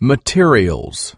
Materials.